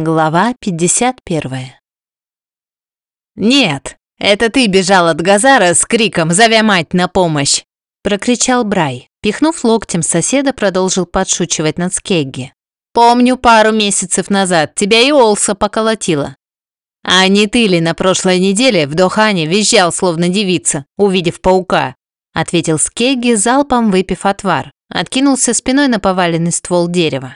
Глава 51. «Нет, это ты бежал от Газара с криком «Зовя мать на помощь!» Прокричал Брай. Пихнув локтем соседа, продолжил подшучивать над Скегги. «Помню, пару месяцев назад тебя и Олса поколотила. А не ты ли на прошлой неделе в Дохане визжал, словно девица, увидев паука?» Ответил Скегги, залпом выпив отвар. Откинулся спиной на поваленный ствол дерева.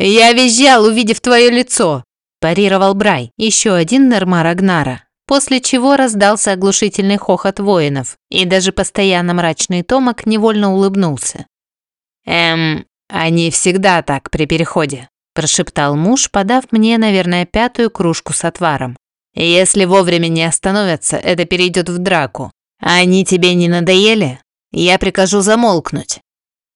«Я визжал, увидев твое лицо!» – парировал Брай, еще один Нермар Агнара. После чего раздался оглушительный хохот воинов, и даже постоянно мрачный Томак невольно улыбнулся. «Эм, они всегда так при переходе», – прошептал муж, подав мне, наверное, пятую кружку с отваром. «Если вовремя не остановятся, это перейдет в драку. Они тебе не надоели? Я прикажу замолкнуть».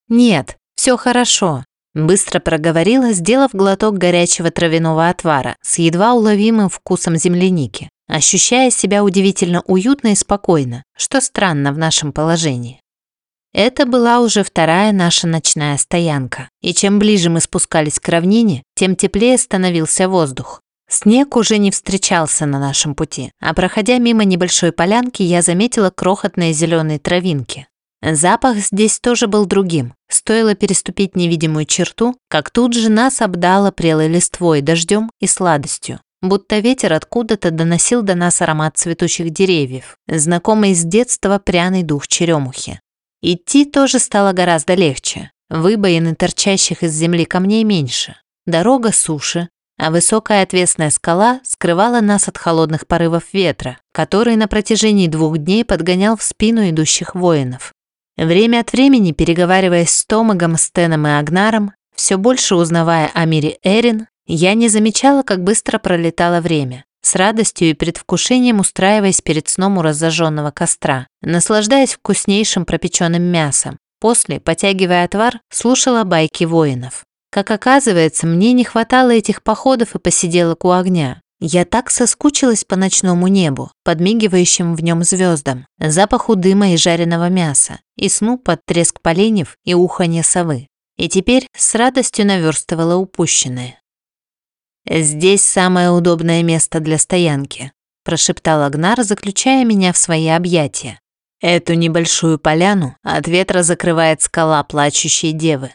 «Нет, все хорошо. Быстро проговорила, сделав глоток горячего травяного отвара с едва уловимым вкусом земляники, ощущая себя удивительно уютно и спокойно, что странно в нашем положении. Это была уже вторая наша ночная стоянка, и чем ближе мы спускались к равнине, тем теплее становился воздух. Снег уже не встречался на нашем пути, а проходя мимо небольшой полянки, я заметила крохотные зеленые травинки, Запах здесь тоже был другим. Стоило переступить невидимую черту, как тут же нас обдало прелой листвой, дождем и сладостью. Будто ветер откуда-то доносил до нас аромат цветущих деревьев, знакомый с детства пряный дух черемухи. Идти тоже стало гораздо легче. Выбоины торчащих из земли камней меньше. Дорога суше, а высокая отвесная скала скрывала нас от холодных порывов ветра, который на протяжении двух дней подгонял в спину идущих воинов. Время от времени, переговариваясь с Томагом, Стеном и Агнаром, все больше узнавая о мире Эрин, я не замечала, как быстро пролетало время, с радостью и предвкушением устраиваясь перед сном у разожженного костра, наслаждаясь вкуснейшим пропеченным мясом. После, потягивая отвар, слушала байки воинов. Как оказывается, мне не хватало этих походов и посиделок у огня. Я так соскучилась по ночному небу, подмигивающим в нем звездам, запаху дыма и жареного мяса, и сну под треск поленьев и уханье совы. И теперь с радостью наверстывала упущенное. «Здесь самое удобное место для стоянки», – прошептал Агнар, заключая меня в свои объятия. «Эту небольшую поляну от ветра закрывает скала плачущей девы».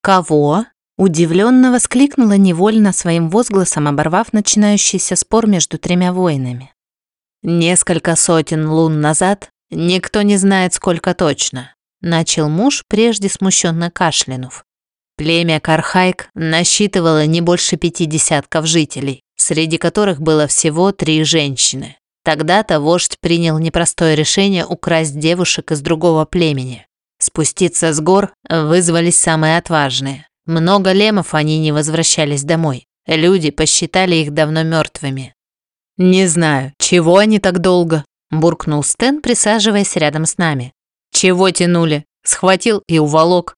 «Кого?» Удивленно воскликнула невольно своим возгласом, оборвав начинающийся спор между тремя воинами. Несколько сотен лун назад, никто не знает сколько точно, начал муж, прежде смущенно кашлянув. Племя Кархайк насчитывало не больше пяти десятков жителей, среди которых было всего три женщины. Тогда-то вождь принял непростое решение украсть девушек из другого племени. Спуститься с гор вызвались самые отважные. Много лемов они не возвращались домой. Люди посчитали их давно мертвыми. «Не знаю, чего они так долго?» – буркнул Стэн, присаживаясь рядом с нами. «Чего тянули? Схватил и уволок».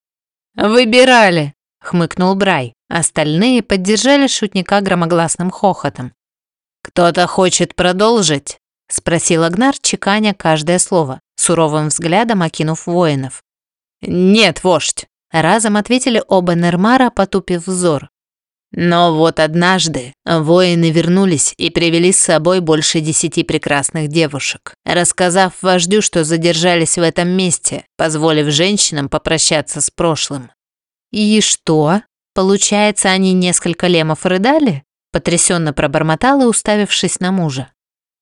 «Выбирали!» – хмыкнул Брай. Остальные поддержали шутника громогласным хохотом. «Кто-то хочет продолжить?» – спросил Агнар, чеканя каждое слово, суровым взглядом окинув воинов. «Нет, вождь!» Разом ответили оба Нермара, потупив взор. Но вот однажды воины вернулись и привели с собой больше десяти прекрасных девушек, рассказав вождю, что задержались в этом месте, позволив женщинам попрощаться с прошлым. «И что? Получается, они несколько лемов рыдали?» потрясенно пробормотала, уставившись на мужа.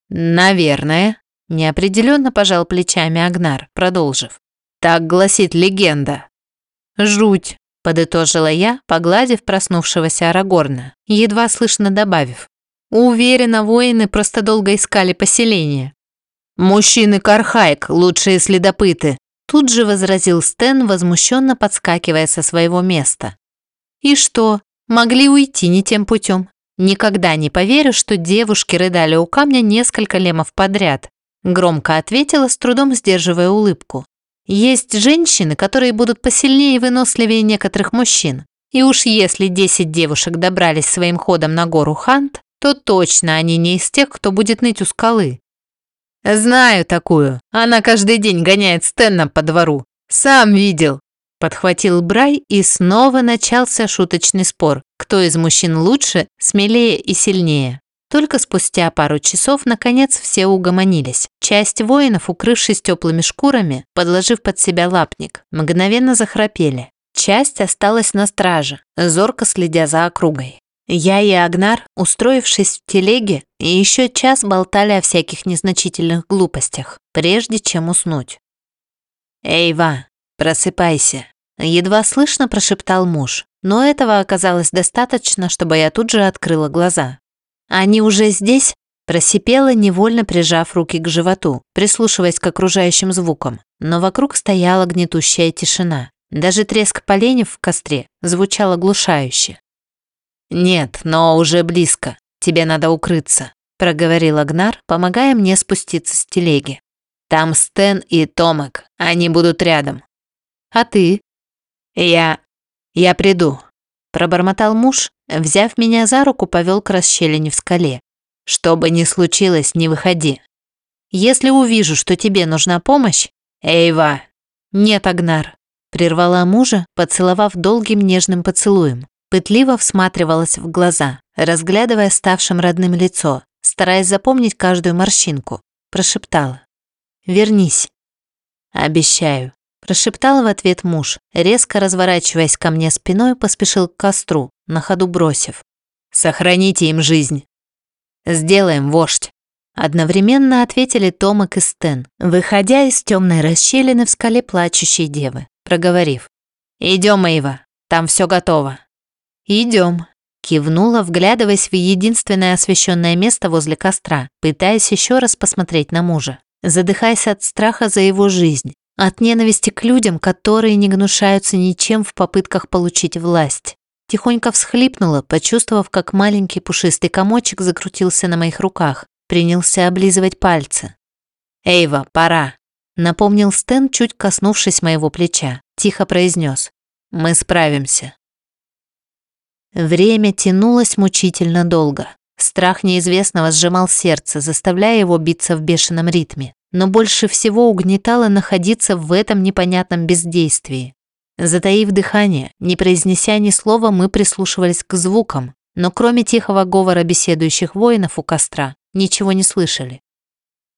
«Наверное», – неопределенно пожал плечами Агнар, продолжив. «Так гласит легенда. «Жуть», – подытожила я, погладив проснувшегося Арагорна, едва слышно добавив. Уверена, воины просто долго искали поселение. «Мужчины Кархайк, лучшие следопыты», – тут же возразил Стэн, возмущенно подскакивая со своего места. «И что, могли уйти не тем путем? Никогда не поверю, что девушки рыдали у камня несколько лемов подряд», – громко ответила, с трудом сдерживая улыбку. Есть женщины, которые будут посильнее и выносливее некоторых мужчин. И уж если 10 девушек добрались своим ходом на гору Хант, то точно они не из тех, кто будет ныть у скалы. Знаю такую. Она каждый день гоняет Стэнна по двору. Сам видел. Подхватил Брай, и снова начался шуточный спор, кто из мужчин лучше, смелее и сильнее. Только спустя пару часов, наконец, все угомонились. Часть воинов, укрывшись теплыми шкурами, подложив под себя лапник, мгновенно захрапели. Часть осталась на страже, зорко следя за округой. Я и Агнар, устроившись в телеге, еще час болтали о всяких незначительных глупостях, прежде чем уснуть. «Эйва, просыпайся!» Едва слышно прошептал муж, но этого оказалось достаточно, чтобы я тут же открыла глаза. «Они уже здесь?» Просипела, невольно прижав руки к животу, прислушиваясь к окружающим звукам, но вокруг стояла гнетущая тишина. Даже треск поленьев в костре звучал оглушающе. «Нет, но уже близко. Тебе надо укрыться», – проговорил Агнар, помогая мне спуститься с телеги. «Там Стэн и Томак. Они будут рядом». «А ты?» «Я... я приду», – пробормотал муж, взяв меня за руку, повел к расщелине в скале. «Что бы ни случилось, не выходи. Если увижу, что тебе нужна помощь...» «Эйва!» «Нет, Агнар», – прервала мужа, поцеловав долгим нежным поцелуем. Пытливо всматривалась в глаза, разглядывая ставшим родным лицо, стараясь запомнить каждую морщинку. Прошептала. «Вернись». «Обещаю», – прошептал в ответ муж, резко разворачиваясь ко мне спиной, поспешил к костру, на ходу бросив. «Сохраните им жизнь». «Сделаем, вождь». Одновременно ответили Томак и Стэн, выходя из темной расщелины в скале плачущей девы, проговорив. «Идем, Эйва, там все готово». «Идем», – кивнула, вглядываясь в единственное освещенное место возле костра, пытаясь еще раз посмотреть на мужа, задыхаясь от страха за его жизнь, от ненависти к людям, которые не гнушаются ничем в попытках получить власть. Тихонько всхлипнула, почувствовав, как маленький пушистый комочек закрутился на моих руках, принялся облизывать пальцы. «Эйва, пора!» – напомнил Стэн, чуть коснувшись моего плеча. Тихо произнес. «Мы справимся». Время тянулось мучительно долго. Страх неизвестного сжимал сердце, заставляя его биться в бешеном ритме. Но больше всего угнетало находиться в этом непонятном бездействии. Затаив дыхание, не произнеся ни слова, мы прислушивались к звукам, но кроме тихого говора беседующих воинов у костра, ничего не слышали.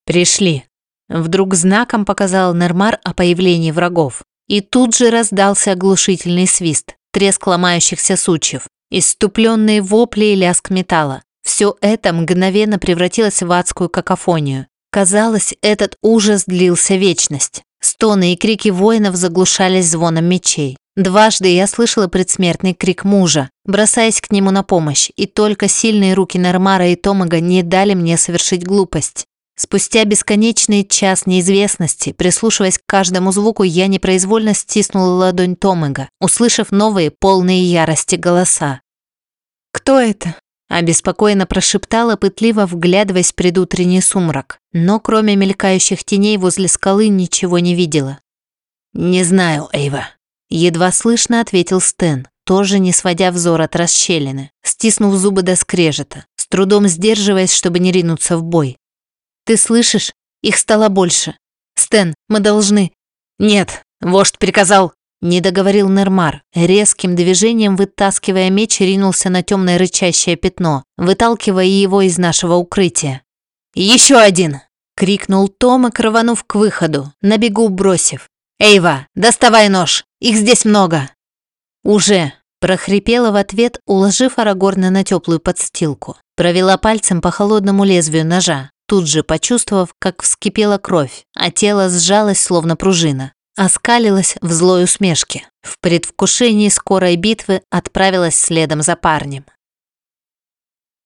«Пришли!» Вдруг знаком показал Нермар о появлении врагов. И тут же раздался оглушительный свист, треск ломающихся сучьев, Иступленные вопли и лязг металла. Все это мгновенно превратилось в адскую какофонию. Казалось, этот ужас длился вечность. Стоны и крики воинов заглушались звоном мечей. Дважды я слышала предсмертный крик мужа, бросаясь к нему на помощь, и только сильные руки Нормара и Томага не дали мне совершить глупость. Спустя бесконечный час неизвестности, прислушиваясь к каждому звуку, я непроизвольно стиснула ладонь Томага, услышав новые, полные ярости голоса. «Кто это?» – обеспокоенно прошептала, пытливо вглядываясь в предутренний сумрак, но кроме мелькающих теней возле скалы ничего не видела. «Не знаю, Эйва», – едва слышно ответил Стэн, тоже не сводя взор от расщелины, стиснув зубы до скрежета, с трудом сдерживаясь, чтобы не ринуться в бой. «Ты слышишь? Их стало больше. Стэн, мы должны...» «Нет, вождь приказал...» Не договорил Нермар, резким движением вытаскивая меч, ринулся на темное рычащее пятно, выталкивая его из нашего укрытия. «Еще один!» — крикнул Том, рванув к выходу, на бегу бросив. «Эйва, доставай нож! Их здесь много!» «Уже!» – прохрипела в ответ, уложив Арагорна на теплую подстилку. Провела пальцем по холодному лезвию ножа, тут же почувствовав, как вскипела кровь, а тело сжалось, словно пружина. Оскалилась в злой усмешке. В предвкушении скорой битвы отправилась следом за парнем.